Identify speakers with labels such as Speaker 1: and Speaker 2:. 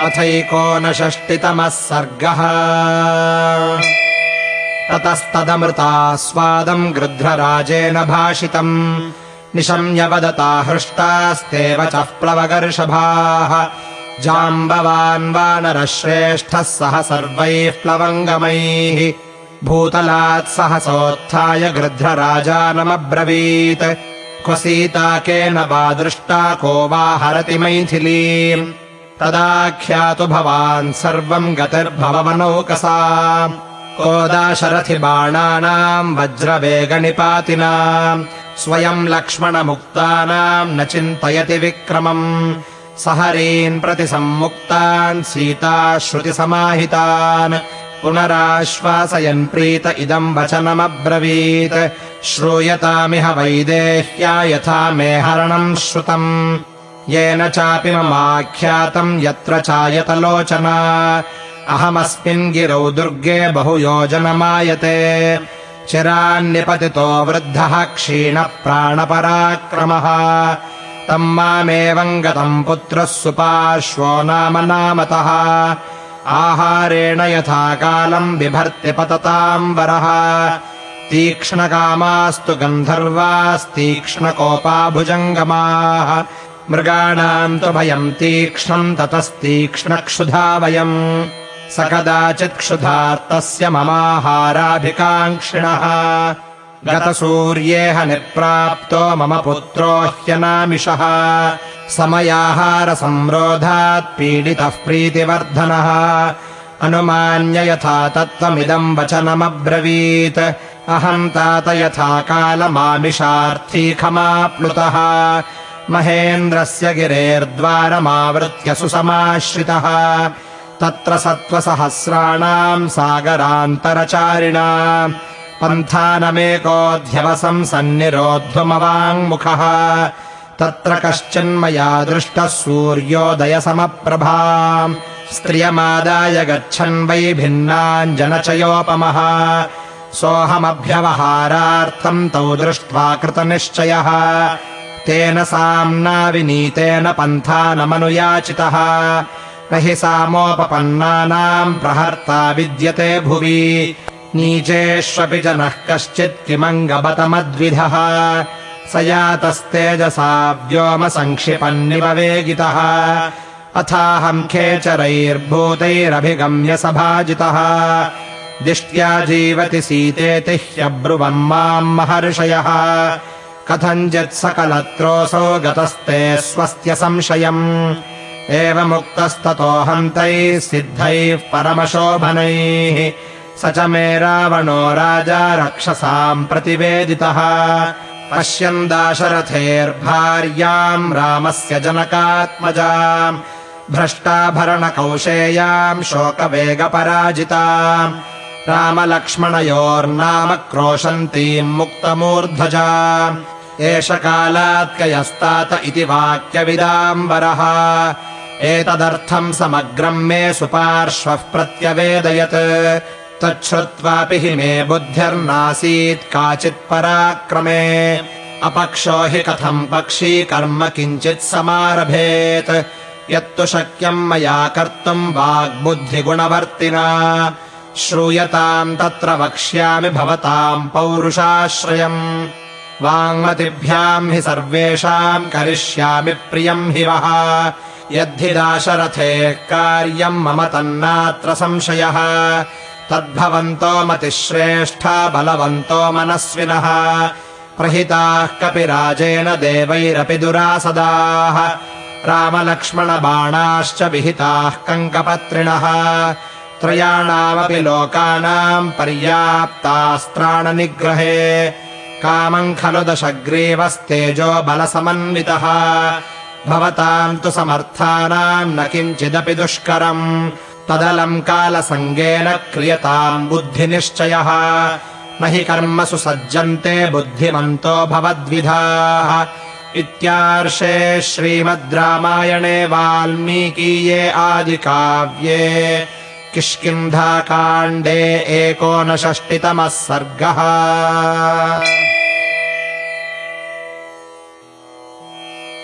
Speaker 1: अथैकोनषष्टितमः सर्गः। ततस्तदमृतास्वादम् गृध्रराजेन भाषितम्। निशम्य वदता हृष्टास्ते वचः प्लवगर्षभाः। जाम्बवान् वानरश्रेष्ठः सह सर्वैः प्लवङ्गमैः। भूतलात् सहसोत्थाय गृध्रराजानमब्रवीत् क्व सीता केन वा दृष्टा को वा हरति मैथिलीम् तदाख्यातु भवान् सर्वम् गतिर्भवनौकसा कोदाशरथि बाणानाम् वज्रवेगनिपातिनाम् स्वयम् लक्ष्मणमुक्तानाम् न चिन्तयति विक्रमम्। सहरीन् प्रति सम्मुक्तान् सीताश्रुतिसमाहितान् पुनराश्वासयन् प्रीत इदम् वचनमब्रवीत्। श्रूयतामिह वैदेह्या यथा मे हरणम् श्रुतम् येन चापि ममाख्यातम् यत्र चायतलोचना। अहमस्मिन् गिरौ दुर्गे बहुयोजनमायते। चिरान्निपतितो वृद्धः क्षीणप्राणपराक्रमः। तम् मामेवम् गतम् पुत्रः सुपार्श्वो नाम नामतः। आहारेण यथा कालम् बिभर्ति पतताम् वरः। तीक्ष्णकामास्तु गन्धर्वास्तीक्ष्णकोपा भुजङ्गमाः मृगाणाम् तु भयम् तीक्ष्णम् ततस्तीक्ष्णक्षुधा वयम्। स कदाचित् क्षुधार्तस्य ममाहाराभिकाङ्क्षिणः। गतसूर्येह निप्राप्तो मम पुत्रो ह्यनामिषः। समयाहारसंरोधात् पीडितः प्रीतिवर्धनः। अनुमान्य यथा तत्त्वमिदम् वचनमब्रवीत्। अहम् तात यथा कालमामिषार्थी खमाप्लुतः महेन्द्रस्य गिरेर्द्वारमावृत्य सुसमाश्रितः। तत्र सत्त्वसहस्राणाम् सागरान्तरचारिणा। पन्थानमेकोऽध्यवसम् सन्निरोध्वमवाङ्मुखः तत्र कश्चिन्मया दृष्टः सूर्योदयसमप्रभा स्त्रियमादाय गच्छन् वै भिन्नाञ्जनचयोपमः। सोऽहमभ्यवहारार्थम् तौ दृष्ट्वा कृतनिश्चयः तेन साम्ना विनीतेन पन्थानमनुयाचितः न हि सामोपपन्नानाम् प्रहर्ता विद्यते भुवि। नीचेष्वपि जनः कश्चित् किमङ्गबतमद्विधः स यातस्तेजसा व्योमसङ्क्षिपन्निव वेगितः। अथाहम् खेचरैर्भूतैरभिगम्य सभाजितः। दिष्ट्या जीवति सीतेति ह्यब्रुवम् माम् महर्षयः कथञ्चित् सकलत्रोऽसौ गतस्ते स्वस्त्य संशयम्। एवमुक्तस्ततोऽहम् तैः सिद्धैः परमशोभनैः। स च मे रावणो राजा रक्षसाम् प्रतिवेदितः। पश्यन् दाशरथेर्भार्याम् रामस्य जनकात्मजाम्। भ्रष्टाभरणकौशेयाम् शोकवेगपराजिताम्। रामलक्ष्मणयोर्नाम क्रोशन्तीम् मुक्तमूर्ध्वजा एष कालात्कयस्तात इति वाक्यविदाम्बरः। एतदर्थम् समग्रम् मे सुपार्श्वः प्रत्यवेदयत्। तच्छ्रुत्वापि हि मे बुद्धिर्नासीत् काचित् पराक्रमे। अपक्षो हि कथम् पक्षी कर्म किञ्चित् समारभेत्। यत्तु शक्यम् मया कर्तुम् वाग्बुद्धिगुणवर्तिना। श्रूयताम् तत्र वक्ष्यामि भवताम् पौरुषाश्रयम् वाङ्मतिभ्याम् हि सर्वेषाम् करिष्यामि प्रियम् हि वः। यद्धि दाशरथेः कार्यम् मम तन्नात्र संशयः। तद्भवन्तो मतिश्रेष्ठा बलवन्तो मनस्विनः। प्रहिताः कपिराजेन देवैरपि दुरासदाः। रामलक्ष्मणबाणाश्च विहिताः कङ्कपत्रिणः। त्रयाणामपि लोकानाम् पर्याप्तास्त्राणनिग्रहे कामम् खलु दशग्रीवस्तेजो बलसमन्वितः। भवताम् तु समर्थानाम् न किञ्चिदपि दुष्करम्। तदलम् कालसङ्गेन क्रियताम् बुद्धिनिश्चयः। न हि कर्मसु सज्जन्ते बुद्धिमन्तो भवद्विधाः। इत्यार्षे श्रीमद् रामायणे वाल्मीकीये आदिकाव्ये किष्किन्धाकाण्डे एकोनषष्टितमः सर्गः